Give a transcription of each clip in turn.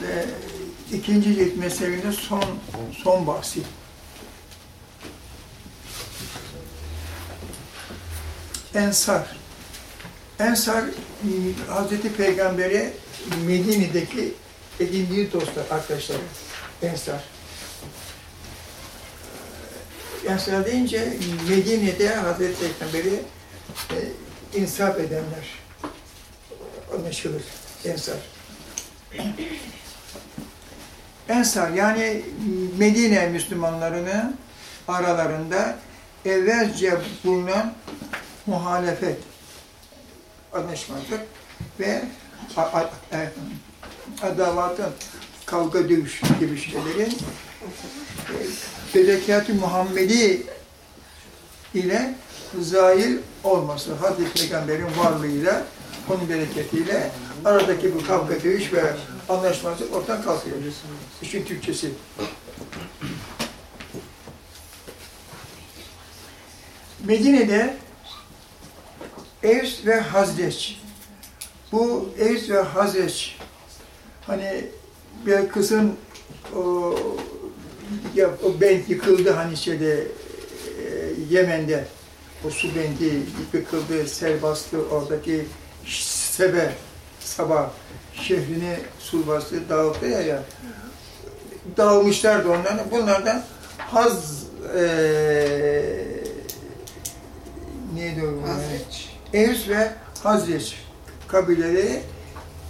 Ve ikinci cilt mezhebinde son, son bahsi. Ensar. Ensar, Hazreti Peygamber'e Medine'deki edindiği dostlar, arkadaşlar. Ensar. Ensar deyince Medine'de Hazreti Peygamber'i e, insaf edenler anlaşılır. Ensar. Ensar yani Medine Müslümanlarının aralarında evvelce bulunan muhalefet, anlaşmazlık ve e, adavatın, kavga dövüş gibi şeylerin e, berekat-ı Muhammedi ile zahil olması, Hazreti Peygamber'in varlığıyla, onun bereketiyle aradaki bu kavga dövüş ve anlaşmazlık ortadan kalkıyor. İşin Türkçesi. Medine'de Evs ve Hazreç. Bu Evs ve Hazreç hani bir kızın o, ya, o bent yıkıldı hani şeyde e, Yemen'de o su bendi yıkıldı, sel bastı oradaki Sebe sabah şehrini su bastı, dağıldı ya ya. Dağılmışlardı onlardan. Bunlardan Haz eee neydi o? Hazreç. Evs ve Hazreç kabileleri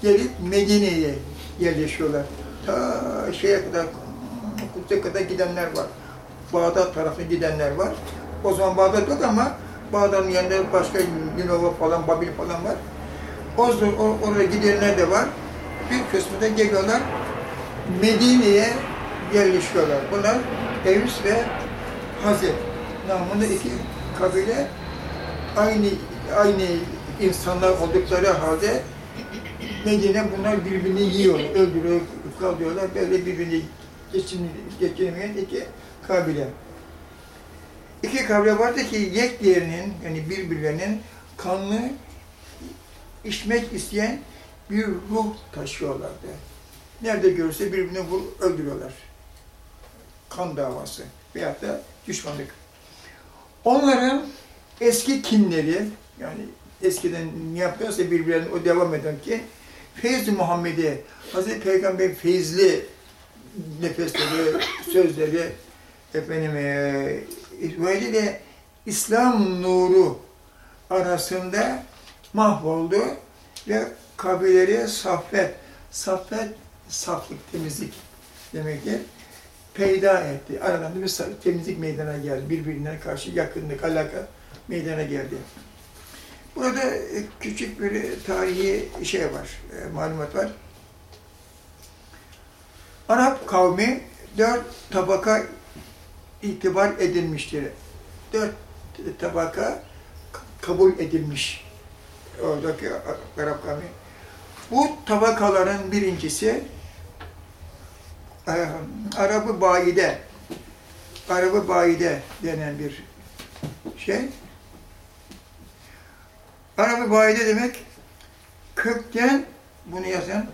gelip Medine'ye yerleşiyorlar. Ta şeye kadar, Kudüs'e kadar gidenler var. Bağdat tarafına gidenler var. O zaman Bağdat yok ama Bağdat'ın yanında başka Ninova falan, Babil falan var. O, o, oraya gidenler de var. Bir kısmı da geliyorlar Medine'ye yerleşiyorlar. Bunlar Evs ve Hazret namında iki kabile aynı aynı insanlar oldukları halde Medine bunlar birbirini yiyor, öldürüyor, kalıyorlar. Böyle birbirini geçin, geçinemeyen iki kabile. İki kabile vardı ki yek diğerinin, yani birbirlerinin kanlı içmek isteyen bir ruh taşıyorlardı. Nerede görürse birbirini vur, öldürüyorlar. Kan davası veyahut da düşmanlık. Onların eski kinleri, yani eskiden ne yapıyorsa birbirlerine o devam eden ki Feyz-i Muhammed'i, Hazreti Peygamber feyizli nefesleri, sözleri, efendim, e, böyle de İslam nuru arasında mahvoldu ve kabileleri saffet, saffet, saflık, temizlik demektir, peyda etti. Aralarında bir temizlik meydana geldi. Birbirine karşı yakınlık, alaka meydana geldi. Burada e, küçük bir tarihi şey var, e, malumat var. Arap kavmi dört tabaka itibar edilmiştir. Dört tabaka kabul edilmiş oradaki Arap kavmi. Bu tabakaların birincisi e, Arabı Bayide, Arabı Bayide denen bir şey. Arabı Bayide demek kökten, bunu yazan,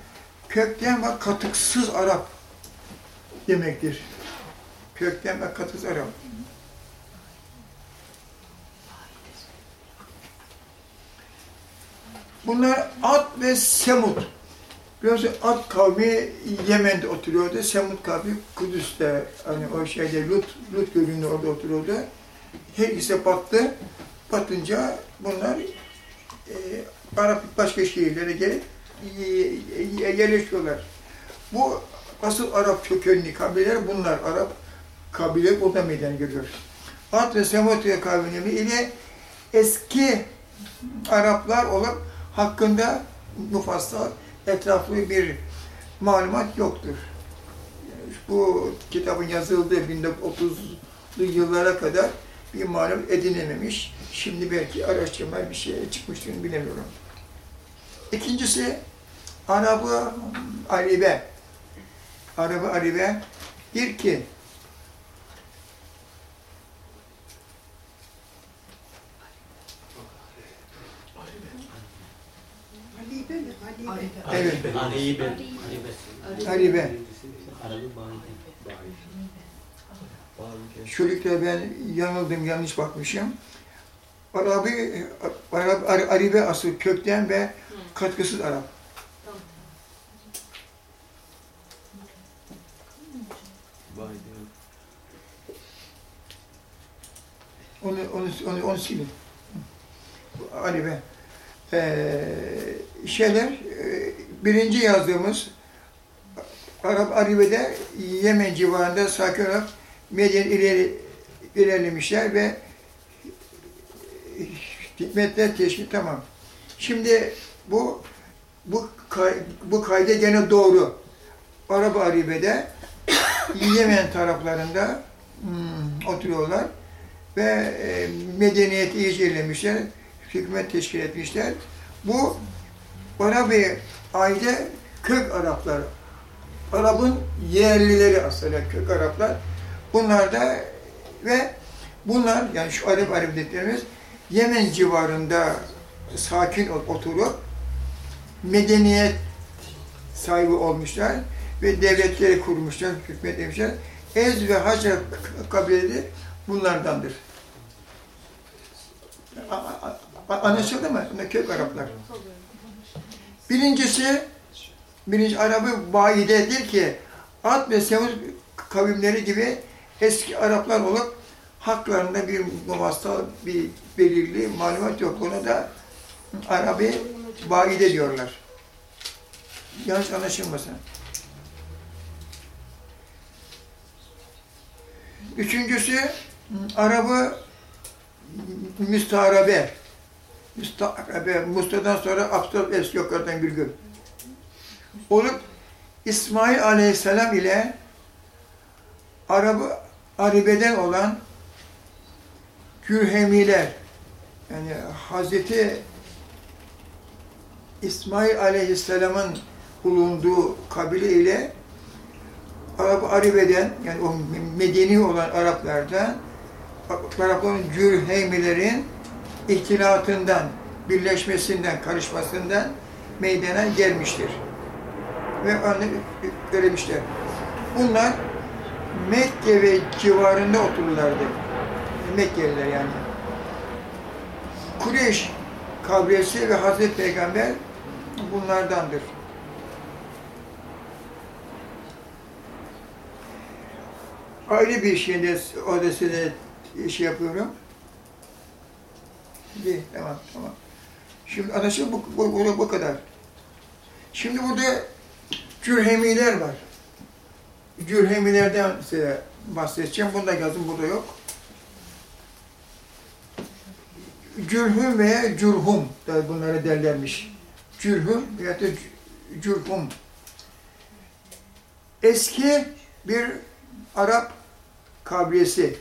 kökten ve katıksız Arap demektir. Kökten ve katıksız Arap. Bunlar Ad ve Semud. Biliyorsun Ad kavmi Yemen'de oturuyordu. Semud kavmi Kudüs'te, hani o şeyde Lut, Lut gölünde orada oturuyordu. Her ikisi battı. Batınca bunlar e, Arap başka şehirlere gelip yerleşiyorlar. Bu asıl Arap kökenli kabileler bunlar. Arap kabile burada meydana geliyor. Ad ve Semud kavmi ile eski Araplar olup hakkında mufassal, etraflı bir malumat yoktur. Bu kitabın yazıldığı 1930'lu yıllara kadar bir malum edinememiş. Şimdi belki araştırma bir şey çıkmıştır bilemiyorum. İkincisi Arabı Aribe. Arabı Aribe bir ki Halibe mi? Halibe. Evet. Halibe. Aribe. Aribe. Çocuklar ben yanıldım, yanlış bakmışım. Arabi, Arap, Ar- Aribe asıl kökten ve katkısız Arap. Onu, onu, onu, onu silin. Aribe. Ee, şeyler, e, birinci yazdığımız Arap Aribe'de Yemen civarında sakin olarak Medyen ileri, ilerlemişler ve hikmetler teşkil tamam. Şimdi bu bu kay, bu kayda gene doğru. Arap Aribe'de Yemen taraflarında hmm, oturuyorlar ve e, medeniyeti iyice ilerlemişler, hükümet teşkil etmişler. Bu Arabi ayda kök Araplar, Arap'ın yerlileri aslında kök Araplar. Bunlar da ve bunlar yani şu Arap Arap dediklerimiz Yemen civarında sakin oturup medeniyet sahibi olmuşlar ve devletleri kurmuşlar, hükmetmişler. Ez ve Hacer kabileleri bunlardandır. Anlaşıldı mı? Kök Araplar. Birincisi, birinci Arap'ı vaidedir ki Ad ve Semud kavimleri gibi eski Araplar olup haklarında bir muvassal, bir belirli malumat yok. Ona da Arap'ı vaide diyorlar. Yanlış anlaşılmasın. Üçüncüsü Arap'ı müstarabe. Musta'dan sonra Abdül Es yukarıdan Gülgül. Olup İsmail Aleyhisselam ile Arap'ı Aribe'den olan Gürhemiler yani Hazreti İsmail Aleyhisselam'ın bulunduğu kabile ile Arap Aribe'den yani o medeni olan Araplardan Arapların Cürheymilerin ihtilatından, birleşmesinden, karışmasından meydana gelmiştir. Ve onu söylemişler. Bunlar Mekke ve civarında otururlardı. Mekkeliler yani. Kureyş kabilesi ve Hazreti Peygamber bunlardandır. Ayrı bir şeyde orada size şey yapıyorum. İyi, tamam, tamam. Şimdi anlaşıldı bu, bu, bu, bu kadar. Şimdi burada Cürhemiler var. Cürhemilerden size bahsedeceğim. Bunda yazdım, burada yok. Cürhüm veya Cürhum da bunları derlermiş. Cürhüm veya da Cürhum. Eski bir Arap kabilesi.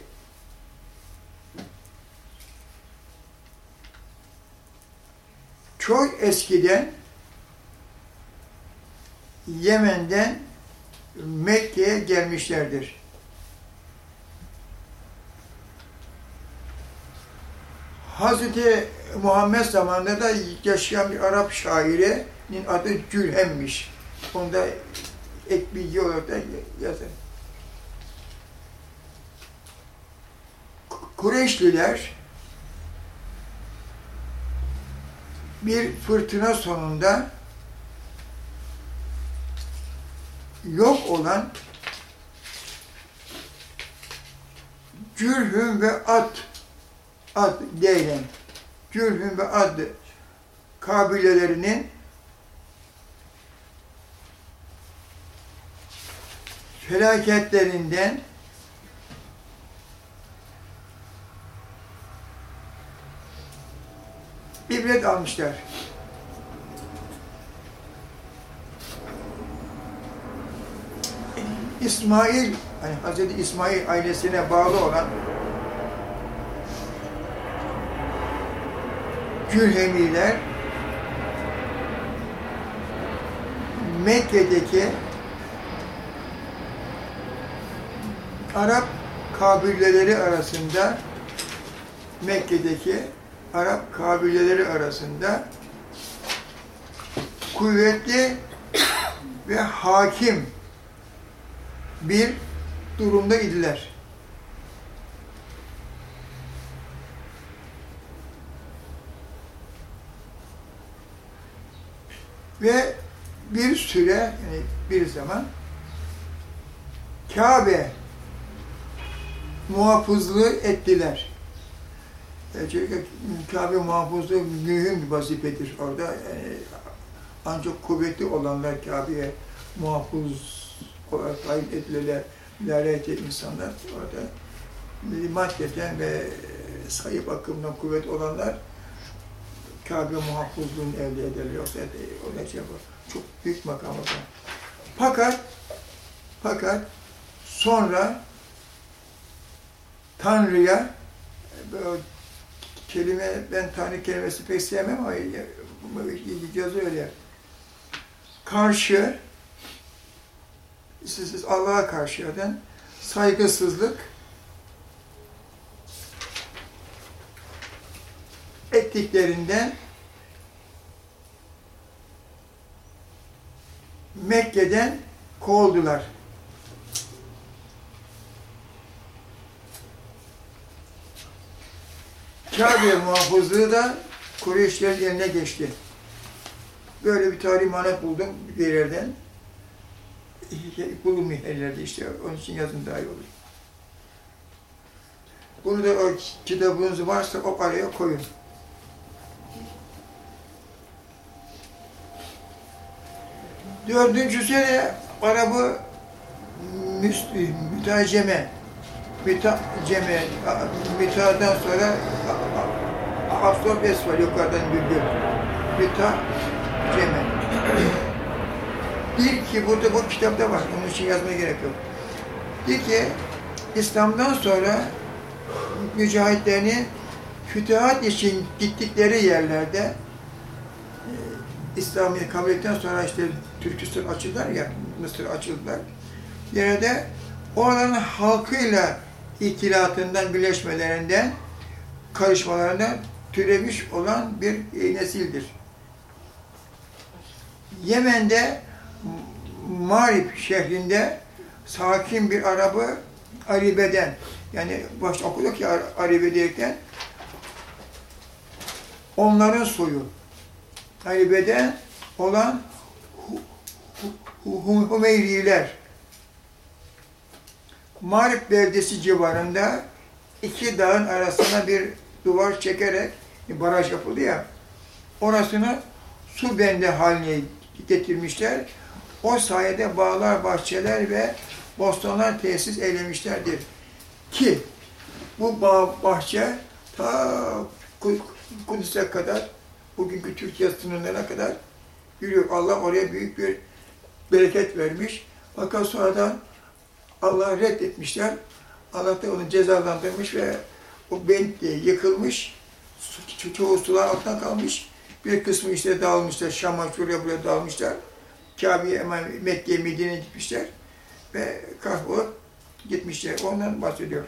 Çok eskiden Yemen'den Mekke'ye gelmişlerdir. Hazreti Muhammed zamanında da yaşayan bir Arap şairinin adı Cülhem'miş. Onda ek bilgi olarak da yazar. Kureyşliler bir fırtına sonunda yok olan Cürhüm ve Ad Ad diyelim. Cürhüm ve Ad kabilelerinin felaketlerinden ibret almışlar. İsmail, hani Hazreti İsmail ailesine bağlı olan Cürhemiler Mekke'deki Arap kabileleri arasında Mekke'deki Arap kabileleri arasında kuvvetli ve hakim bir durumda idiler. Ve bir süre, yani bir zaman Kabe muhafızlığı ettiler. E, Çünkü Kabe muhafızlığı mühim bir vazifedir orada. Yani ancak kuvvetli olanlar Kabe'ye muhafız olarak tayin edilirler. Layıklı insanlar orada maddeten ve sayı bakımından kuvvet olanlar Kabe muhafızlığını elde ederler. Yoksa o ne şey yapar. Çok büyük makam zaman. Fakat fakat sonra Tanrı'ya böyle kelime, ben Tanrı kelimesi pek sevmem ama yazı öyle. Karşı, siz, siz Allah'a karşı eden saygısızlık ettiklerinden Mekke'den kovuldular. Kabe muhafızlığı da Kureyşlerin eline geçti. Böyle bir tarih manet buldum bir yerden. Bulunmuyor yerlerde işte, onun için yazın daha iyi olur. Bunu da o kitabınız varsa o araya koyun. Dördüncü sene Arabı müs- mütaceme, mütaceme, mütadan sonra Es var yukarıdan bülbül. Mütaceme. Diyor ki burada bu kitapta var, onun için yazmaya gerek yok. Diyor ki İslam'dan sonra mücahitlerini fütühat için gittikleri yerlerde e, İslam'ı kabul ettikten sonra işte Türkistan açıldılar ya, Mısır açıldılar. Yerde oranın halkıyla ihtilatından, birleşmelerinden, karışmalarından türemiş olan bir e, nesildir. Yemen'de Marib şehrinde sakin bir Arabı Aribe'den yani başta okuduk ya Aribe diyerekten onların soyu Aribe'den olan Hümeyriler Marib beldesi civarında iki dağın arasına bir duvar çekerek baraj yapıldı ya orasını su bende haline getirmişler. O sayede bağlar, bahçeler ve bostanlar tesis eylemişlerdir. Ki bu bağ, bahçe ta Kudüs'e kadar, bugünkü Türkiye sınırlarına kadar yürüyor. Allah oraya büyük bir bereket vermiş. Fakat sonradan Allah reddetmişler. Allah da onu cezalandırmış ve o bent yıkılmış. Ço çoğu sular altına kalmış. Bir kısmı işte dağılmışlar. Şam'a şuraya buraya dağılmışlar. Kabe'ye hemen Mekke'ye, Medine'ye gitmişler. Ve kahrolup gitmişler. Ondan bahsediyor.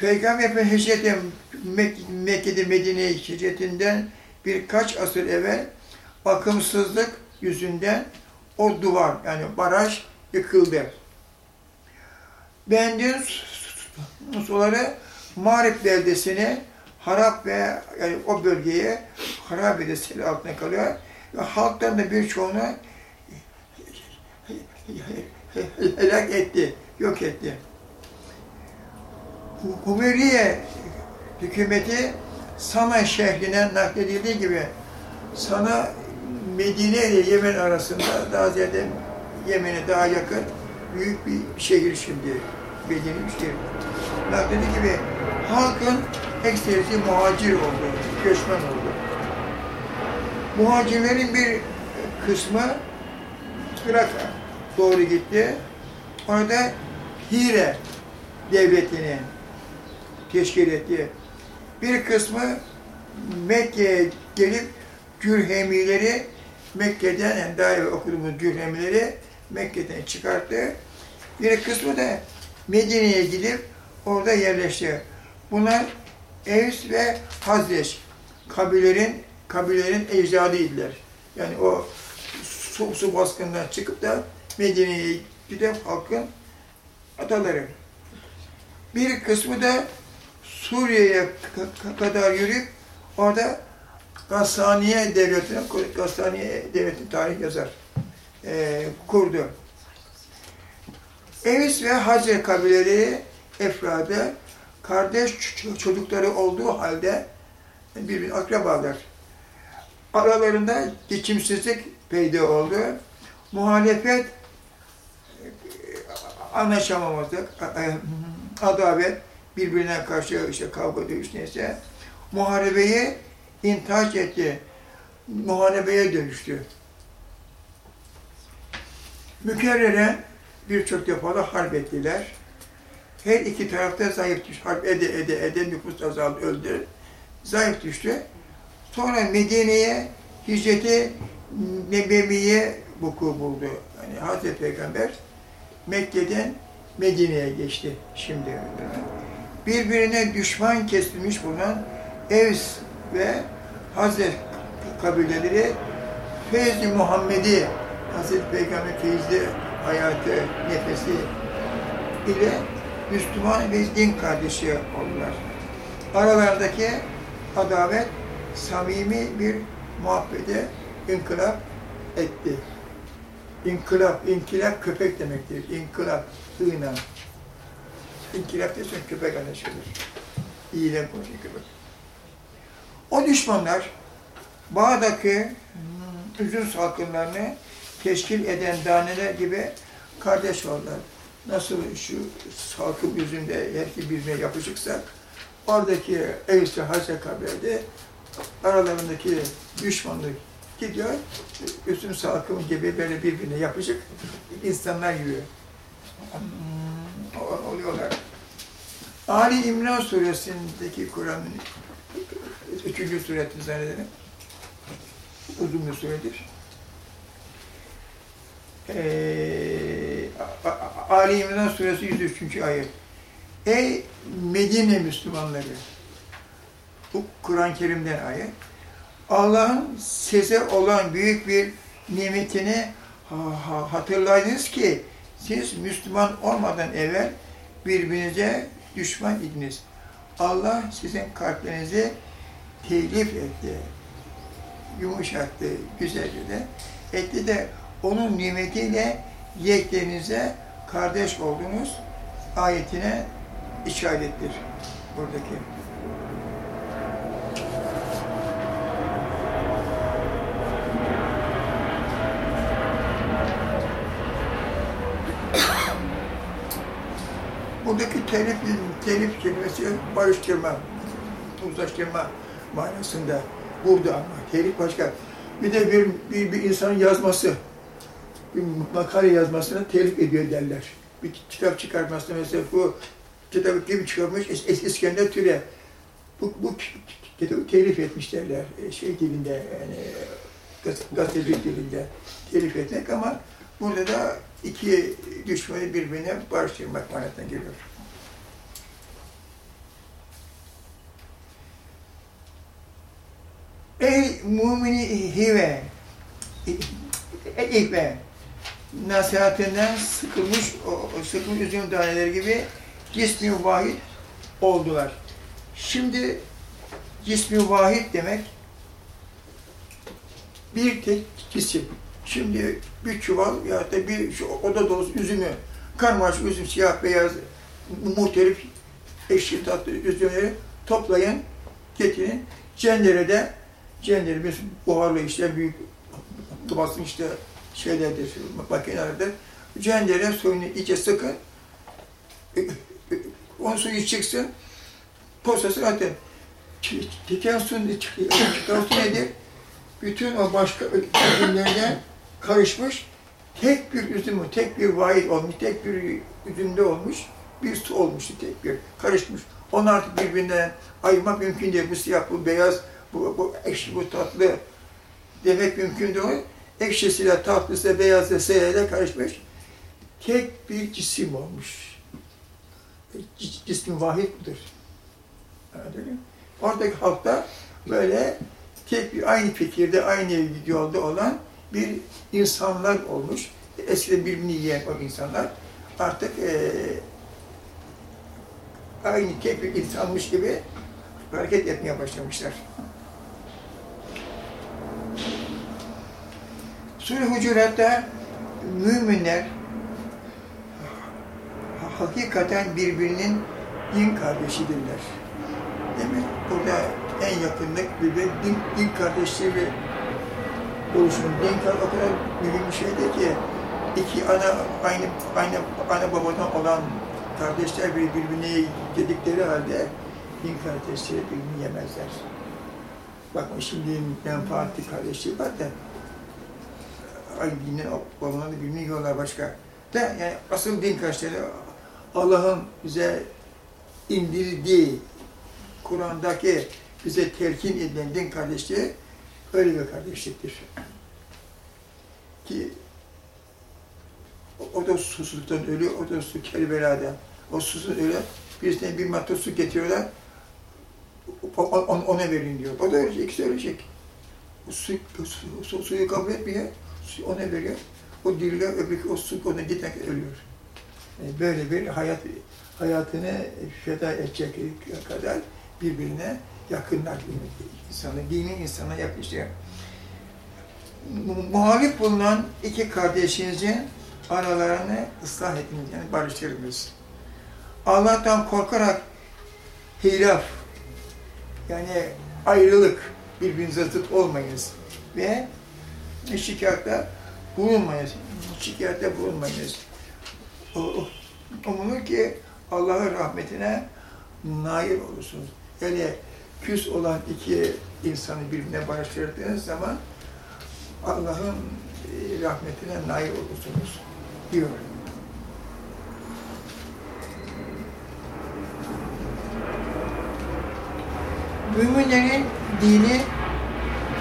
Peygamber Efendimiz hicreti Mek Mekke'de Medine'ye hicretinden birkaç asır evvel bakımsızlık yüzünden o duvar yani baraj yıkıldı. Bendin suları Marib beldesine harap ve yani o bölgeye harap edilmesi altına kalıyor. Ve halktan da birçoğunu helak etti, yok etti. Humeriye hükümeti Sana şehrine nakledildiği gibi Sana Medine ile Yemen arasında daha ziyade Yemen'e daha yakın büyük bir şehir şimdi. Medine bir şehir. Nakledildiği gibi halkın ekserisi muhacir oldu, göçmen oldu. Muhacirlerin bir kısmı Irak'a doğru gitti. Orada Hire devletini teşkil etti. Bir kısmı Mekke'ye gelip Gürhemileri Mekke'den, yani daha evvel okuduğumuz Gürhemileri Mekke'den çıkarttı. Bir kısmı da Medine'ye gidip orada yerleşti. Bunlar Evs ve Hazreç kabilelerin kabilelerin ecdadıydılar. Yani o su, su baskından çıkıp da Medine'ye giden halkın ataları. Bir kısmı da Suriye'ye kadar yürüyüp orada Gassaniye devletine, Gassaniye devletinin tarih yazar, e, kurdu. Evis ve Hacer kabileleri efradı kardeş çocukları olduğu halde birbirine akrabalar. Aralarında geçimsizlik peyda oldu. Muhalefet, e, anlaşamamazlık, a- adavet, birbirine karşı işte kavga dövüş neyse, muharebeyi intihaç etti. Muharebeye dönüştü. Mükerreren birçok defa harp ettiler. Her iki tarafta zayıf düştü. Harp ede ede ede nüfus azaldı, öldü. Zayıf düştü. Sonra Medine'ye hicreti Nebeviye vuku buldu. Yani Hazreti Peygamber Mekke'den Medine'ye geçti şimdi. Birbirine düşman kesilmiş bulunan Evs ve Hazret kabileleri Feyzi Muhammedi, Hazreti Peygamber feyizli hayatı, nefesi ile Müslüman ve din kardeşi oldular. Aralarındaki adavet samimi bir muhabbete inkılap etti. İnkılap, inkılap köpek demektir. İnkılap, hıyla. İnkılap diyorsun köpek anlaşılır. İyiden konuşuyor köpek. O düşmanlar bağdaki hmm, üzüm salkımlarını teşkil eden daneler gibi kardeş oldular. Nasıl şu salkım üzümde herki birbirine yapışıksa oradaki Evsi Hazre kabilede aralarındaki düşmanlık gidiyor. Üzüm salkımı gibi böyle birbirine yapışık insanlar yürüyor. Hmm, oluyorlar. Ali İmran suresindeki Kur'an'ın üçüncü sureti zannederim. Uzun bir suredir. Ee, A- A- Ali İmran suresi 103. ayet. Ey Medine Müslümanları! Bu Kur'an-ı Kerim'den ayet. Allah'ın size olan büyük bir nimetini ha- ha- hatırlayınız ki siz Müslüman olmadan evvel birbirinize düşman idiniz. Allah sizin kalplerinizi telif etti, yumuşattı, güzelce de etti de onun nimetiyle yeklerinize kardeş oldunuz ayetine işarettir buradaki. Buradaki telif, telif kelimesi barıştırma, uzlaştırma manasında burada ama telif başka. Bir de bir, bir, bir insanın yazması, bir makale yazmasına telif ediyor derler. Bir kitap çıkartmasına mesela bu kitabı kim çıkarmış? Es, Es- İskender Türe. Bu, bu kitabı telif etmiş derler. E, Şey dilinde, yani gaz- gazetecilik dilinde telif etmek ama burada da iki düşmanı birbirine barıştırmak manasına geliyor. Ey mümini hive, ihve, nasihatinden sıkılmış, sıkılmış üzüm taneleri gibi cismi vahid oldular. Şimdi cismi vahid demek bir tek cisim. Şimdi bir çuval ya da bir şu oda dolusu üzümü, karmaşık üzüm, siyah beyaz, muhtelif eşli tatlı üzümleri toplayın, getirin. Cendere bir buharlı işte büyük basın işte şeylerdir, makinelerde. Cendere suyunu iyice sıkın, onun suyu çıksın, posasını atın. Ç- Çıkan su, çıkan su nedir? Bütün o başka üzümlerden karışmış, tek bir üzümü, tek bir vahit olmuş, tek bir üzümde olmuş, bir su olmuştu tek bir, karışmış. Onu artık birbirinden ayırmak mümkün değil. Bu siyah, bu beyaz, bu, bu ekşi, bu tatlı demek mümkün değil. Ekşisiyle, tatlısıyla, beyazla, seyrele karışmış. Tek bir cisim olmuş. C- Cismi vahid budur. Anladın mı? Oradaki halkta böyle tek bir aynı fikirde, aynı yolda olan bir insanlar olmuş. Eskiden birbirini yiyen o insanlar artık eee aynı tek bir insanmış gibi hareket etmeye başlamışlar. Sure Hucurat'ta müminler hakikaten birbirinin din kardeşidirler. Mi? Burada en yakınlık bir de din, din kardeşliği ve oluşum. Din o kadar mühim bir şeydir ki iki ana aynı aynı ana babadan olan kardeşler bir birbirine dedikleri halde din kardeşleri birbirini yemezler. Bakın şimdi menfaatli kardeşliği var da aynı dinin olanları birbirini yiyorlar başka. Da yani asıl din kardeşleri Allah'ın bize indirdiği Kur'an'daki bize telkin edilen din kardeşliği öyle bir kardeşliktir. Ki o, da susuzluktan ölüyor, o da su Kerbela'da. O susuz ölüyor, birisine bir matla su getiriyorlar, ona verin diyor. O da ölecek, ikisi ölecek. Su, su, su- suyu kabul etmiyor, ona veriyor. O diriliyor, öbürkü o su ona giderken ölüyor. Yani böyle bir hayat hayatını feda edecek kadar birbirine yakınlar insanı, dini insana yakışıyor. Mu- Muhalif bulunan iki kardeşinizin aralarını ıslah ediniz, yani barıştırınız. Allah'tan korkarak hilaf, yani ayrılık, birbirinize zıt olmayınız ve şikayetle bulunmayınız. Şikayette o- umulur ki Allah'ın rahmetine nail olursunuz. Yani küs olan iki insanı birbirine barıştırdığınız zaman Allah'ın e, rahmetine nail olursunuz diyor. Müminlerin dini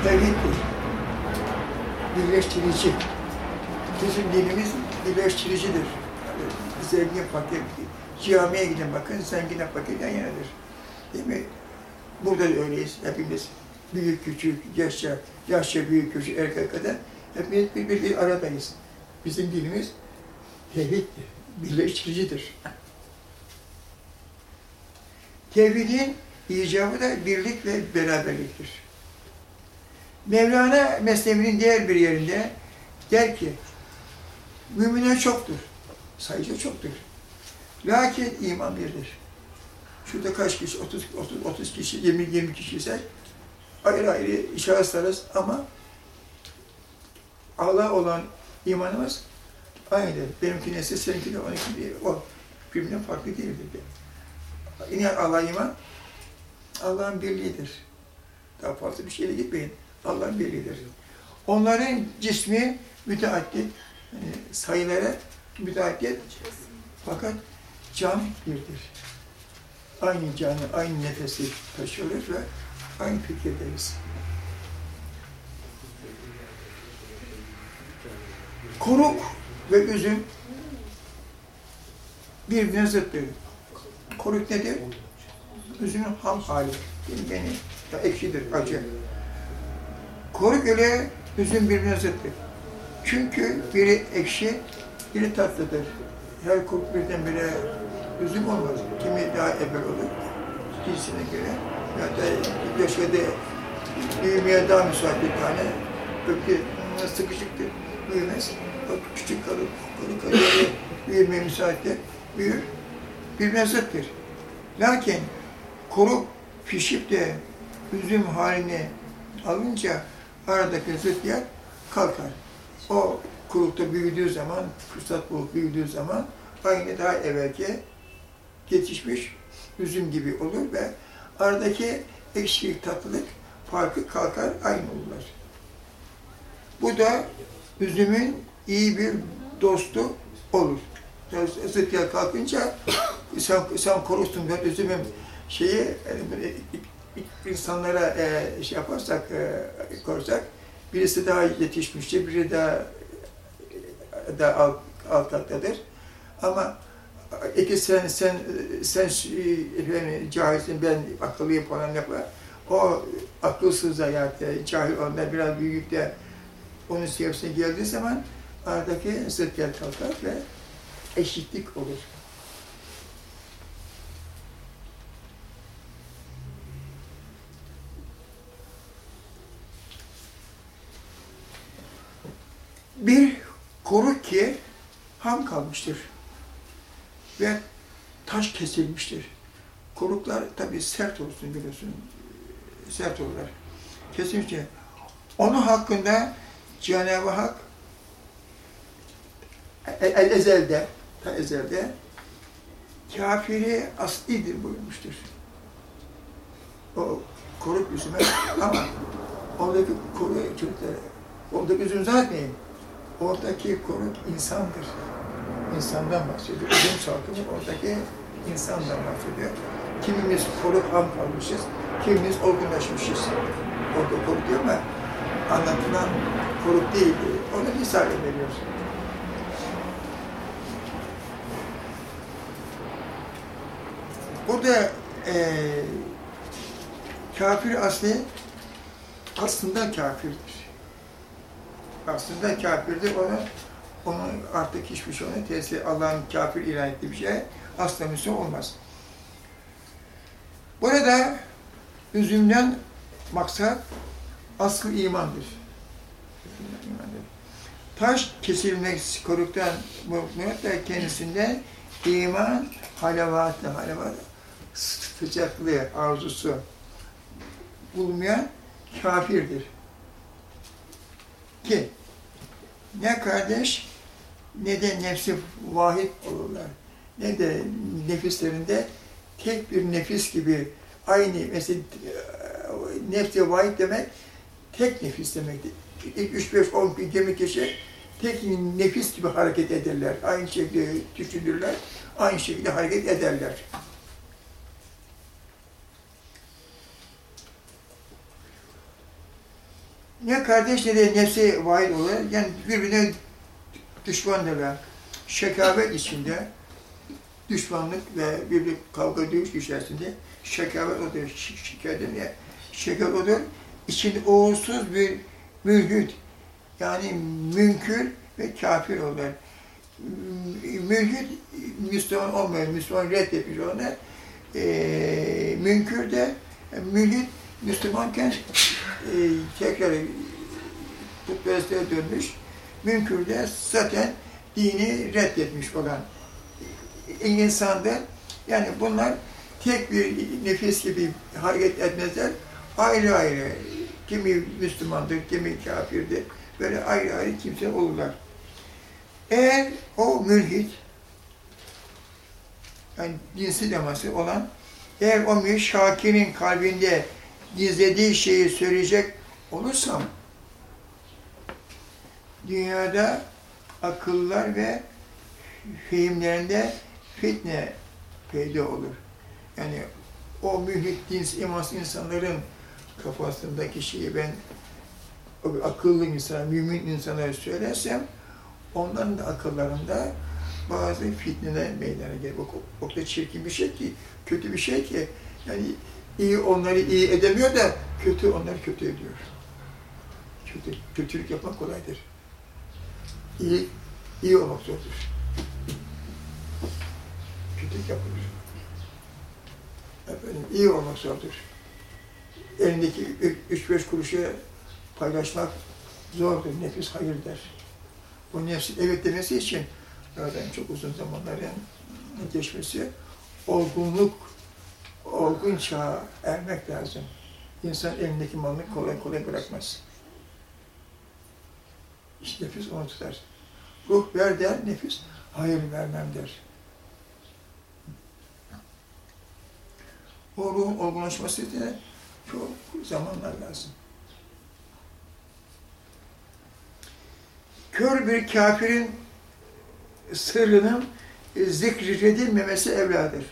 tevhiddir. Birleştirici. Bizim dinimiz birleştiricidir. Yani zengin fakir, camiye gidin bakın, zengine fakir yan yanadır. Değil mi? Burada da öyleyiz hepimiz. Büyük küçük, yaşça, yaşça büyük küçük erkek kadar hepimiz bir, bir, bir aradayız. Bizim dinimiz tevhiddir, birleştiricidir. Tevhidin icabı da birlik ve beraberliktir. Mevlana Mesnevi'nin diğer bir yerinde der ki, müminler çoktur, sayıca çoktur. Lakin iman birdir. Şurada kaç kişi, 30, 30, 30 kişi, 20, 20 kişi ise ayrı ayrı şahıslarız ama Allah olan imanımız aynıdır. Benimki neyse seninki de onunki değil. O birbirinden farklı değildir. Yine Allah iman, Allah'ın birliğidir. Daha fazla bir şeyle gitmeyin. Allah'ın birliğidir. Onların cismi müteaddit, yani sayıları müteaddit fakat can birdir. Aynı canı, aynı nefesi taşıyoruz ve aynı fikirdeyiz. Koruk ve üzüm birbirine zıttır. Koruk nedir? Üzümün ham hali. Yani ekşidir, acı. Koruk ile üzüm birbirine zıttır. Çünkü biri ekşi, biri tatlıdır. Her koruk birdenbire üzüm olmaz. Kimi daha evvel olur, cinsine göre. Ya da yaşadığı büyümeye daha müsait bir tane, öbürü sıkışıktır, büyümez. O küçük kalır, kalır kalır, büyümeye müsaittir, büyür. Birbirine zıttır. Lakin koruk pişip de üzüm halini alınca aradaki zıt yer kalkar. O kurukta büyüdüğü zaman, fırsat bulup büyüdüğü zaman aynı daha evvelki yetişmiş üzüm gibi olur ve aradaki ekşilik, tatlılık farkı kalkar, aynı olurlar. Bu da üzümün iyi bir dostu olur. Yani zıt yer kalkınca sen, sen korursun ben üzümün şeyi insanlara e, şey yaparsak, e, korursak birisi daha yetişmiştir, biri daha da alt, alt kattadır. Ama iki sen sen sen efendim, cahilsin ben akıllıyım falan yapar. O akılsız hayatı, cahil onlar biraz büyük de onun seviyesine geldiği zaman aradaki zıtlar kalkar ve eşitlik olur. Bir koruk ki ham kalmıştır ve taş kesilmiştir. Koruklar tabii sert olsun biliyorsun, sert olurlar. Kesilmiştir. Onun hakkında Cenab-ı Hak el el- ezelde, ta ezelde kafiri aslidir buyurmuştur. O koruk yüzüme ama oradaki koruk çocuklara, oradaki yüzünü zannetmeyin. Oradaki koruk insandır. İnsandan bahsediyor. Ölüm salkımı oradaki insandan bahsediyor. Kimimiz koruk ham kalmışız, kimimiz olgunlaşmışız. Orada koruk diyor ama anlatılan koruk değil. Onu misal veriyoruz. Burada eee kafir asli aslında kafirdir. Aslında kafirdir. Onu, onu artık hiçbir şey ona tesir, Allah'ın kafir ilan ettiği bir şey asla Müslüman olmaz. Burada üzümden maksat asıl imandır. Taş kesilmek koruktan mutluluk da kendisinde iman halavatı, halavat sıcaklığı, arzusu bulmayan kafirdir. Ki ne kardeş ne de nefsi vahid olurlar. Ne de nefislerinde tek bir nefis gibi aynı mesela e, nefsi vahid demek tek nefis demektir. 3, 5, 10, 20 kişi tek nefis gibi hareket ederler. Aynı şekilde düşünürler, aynı şekilde hareket ederler. Ne kardeş ne de nefsi vahid olur. Yani birbirine düşmandırlar. Şekabet içinde düşmanlık ve birbir kavga dövüş içerisinde şekabet odur. Ş- Şikayet ya. Şekabet odur. İçinde uğursuz bir mülhüt. Yani münkür ve kafir olur. Mülhüt Müslüman olmuyor. Müslüman reddetmiş onu. Ee, münkür de mülhüt Müslümanken e, tekrar putperestliğe dönmüş. Münkür de zaten dini reddetmiş olan insandır. Yani bunlar tek bir nefis gibi hareket etmezler. Ayrı ayrı. Kimi Müslümandır, kimi kafirdir. Böyle ayrı ayrı kimse olurlar. Eğer o mülhit, yani dinsiz olan, eğer o mülhit Şakir'in kalbinde gizlediği şeyi söyleyecek olursam, dünyada akıllar ve fehimlerinde fitne peyda olur. Yani o mühit, dins, imansız insanların kafasındaki şeyi ben akıllı insana, mümin insana söylersem onların da akıllarında bazı fitneler meydana gelir. O, o da çirkin bir şey ki, kötü bir şey ki. Yani iyi onları iyi edemiyor da kötü onları kötü ediyor. Kötü, kötülük yapmak kolaydır. İyi, iyi olmak zordur. Kötülük yapılır. Efendim, iyi olmak zordur. Elindeki üç beş kuruşu paylaşmak zordur. Nefis hayır der. Bu nefsin evet demesi için zaten çok uzun zamanların geçmesi, olgunluk, olgun çağa ermek lazım. İnsan elindeki malını kolay kolay bırakmaz. İşte nefis onu tutar. Ruh ver der, nefis hayır vermem der. O ruhun olgunlaşması de çok zamanlar lazım. Kör bir kafirin sırrının zikredilmemesi evladır.